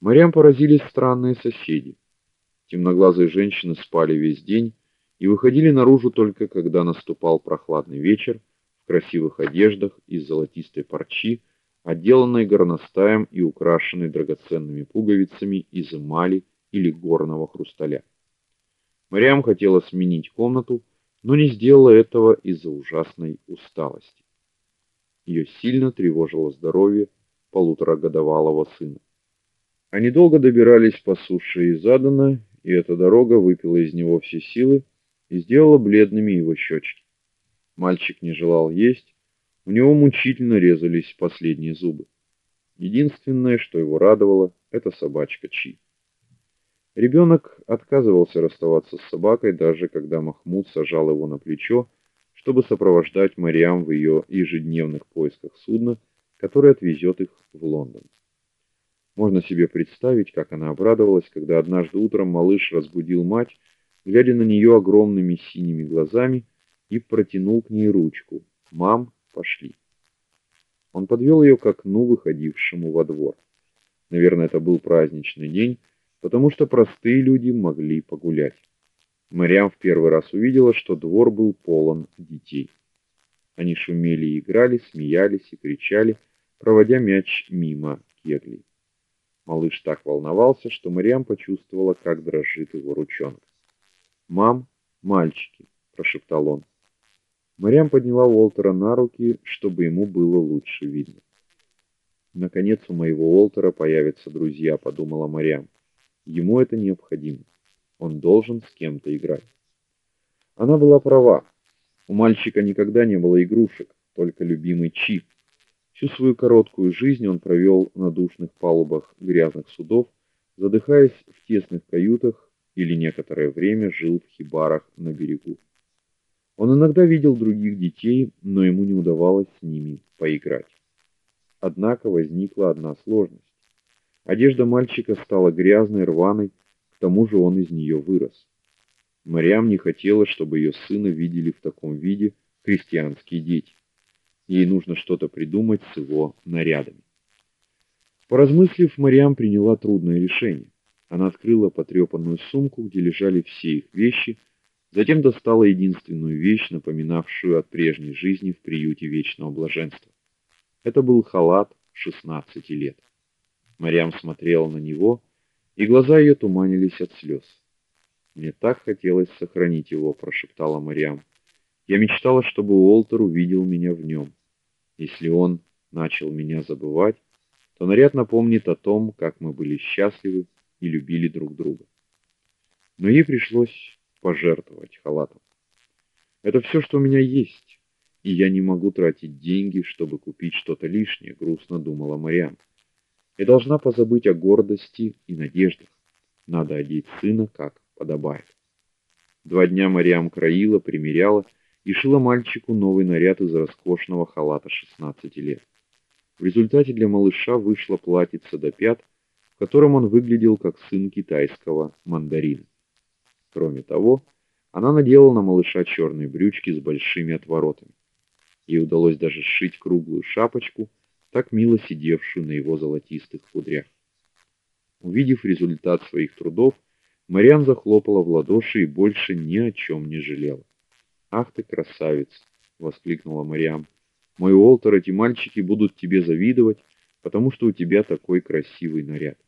Марьям поразились странные соседи. Темноглазые женщины спали весь день и выходили наружу только когда наступал прохладный вечер в красивых одеждах из золотистой парчи, отделанной горностаем и украшенной драгоценными пуговицами из эмали или горного хрусталя. Марьям хотела сменить комнату, но не сделала этого из-за ужасной усталости. Ее сильно тревожило здоровье полуторагодовалого сына. Они долго добирались по суше из Адана, и эта дорога выпила из него все силы и сделала бледными его щечки. Мальчик не желал есть, у него мучительно резались последние зубы. Единственное, что его радовало, это собачка Чи. Ребенок отказывался расставаться с собакой, даже когда Махмуд сажал его на плечо, чтобы сопровождать Мариам в ее ежедневных поисках судна, которое отвезет их в Лондон. Можно себе представить, как она обрадовалась, когда однажды утром малыш разбудил мать, глядя на нее огромными синими глазами, и протянул к ней ручку. "Мам, пошли". Он подвел ее к окну, выходившему во двор. Наверное, это был праздничный день, потому что простые люди могли погулять. Марьям в первый раз увидела, что двор был полон детей. Они шумели играли, смеялись и кричали, проводя мяч мимо кеглей. Малыш так волновался, что Мариам почувствовала, как дрожит его ручонка. "Мам, мальчики", прошептал он. Мариам подняла Уолтера на руки, чтобы ему было лучше видно. Наконец у моего Уолтера появятся друзья, подумала Мариам. Ему это необходимо. Он должен с кем-то играть. Она была права. У мальчика никогда не было игрушек, только любимый Чип. Всю свою короткую жизнь он провел на душных палубах грязных судов, задыхаясь в тесных каютах или некоторое время жил в хибарах на берегу. Он иногда видел других детей, но ему не удавалось с ними поиграть. Однако возникла одна сложность. Одежда мальчика стала грязной, рваной, к тому же он из нее вырос. Марьям не хотела, чтобы ее сына видели в таком виде крестьянские дети. Ей нужно что-то придумать с его нарядами. Поразмыслив, Мариам приняла трудное решение. Она открыла потрепанную сумку, где лежали все их вещи, затем достала единственную вещь, напоминавшую от прежней жизни в приюте вечного блаженства. Это был халат 16 лет. Мариам смотрела на него, и глаза ее туманились от слез. Мне так хотелось сохранить его, прошептала Мариам. Я мечтала, чтобы Уолтер увидел меня в нем. Если он начал меня забывать, то наряд напомнит о том, как мы были счастливы и любили друг друга. Но ей пришлось пожертвовать халатом. Это все, что у меня есть, и я не могу тратить деньги, чтобы купить что-то лишнее, грустно думала Мариам. Я должна позабыть о гордости и надеждах. Надо одеть сына как подобает. Два дня Мариам краила, примеряла и шила мальчику новый наряд из роскошного халата 16 лет. В результате для малыша вышло платьице до пят, в котором он выглядел как сын китайского мандарина. Кроме того, она надела на малыша черные брючки с большими отворотами. Ей удалось даже сшить круглую шапочку, так мило сидевшую на его золотистых кудрях. Увидев результат своих трудов, Мариан захлопала в ладоши и больше ни о чем не жалела. Ах ты красавец, воскликнула Мариам. Мой Уолтер, эти мальчики будут тебе завидовать, потому что у тебя такой красивый наряд.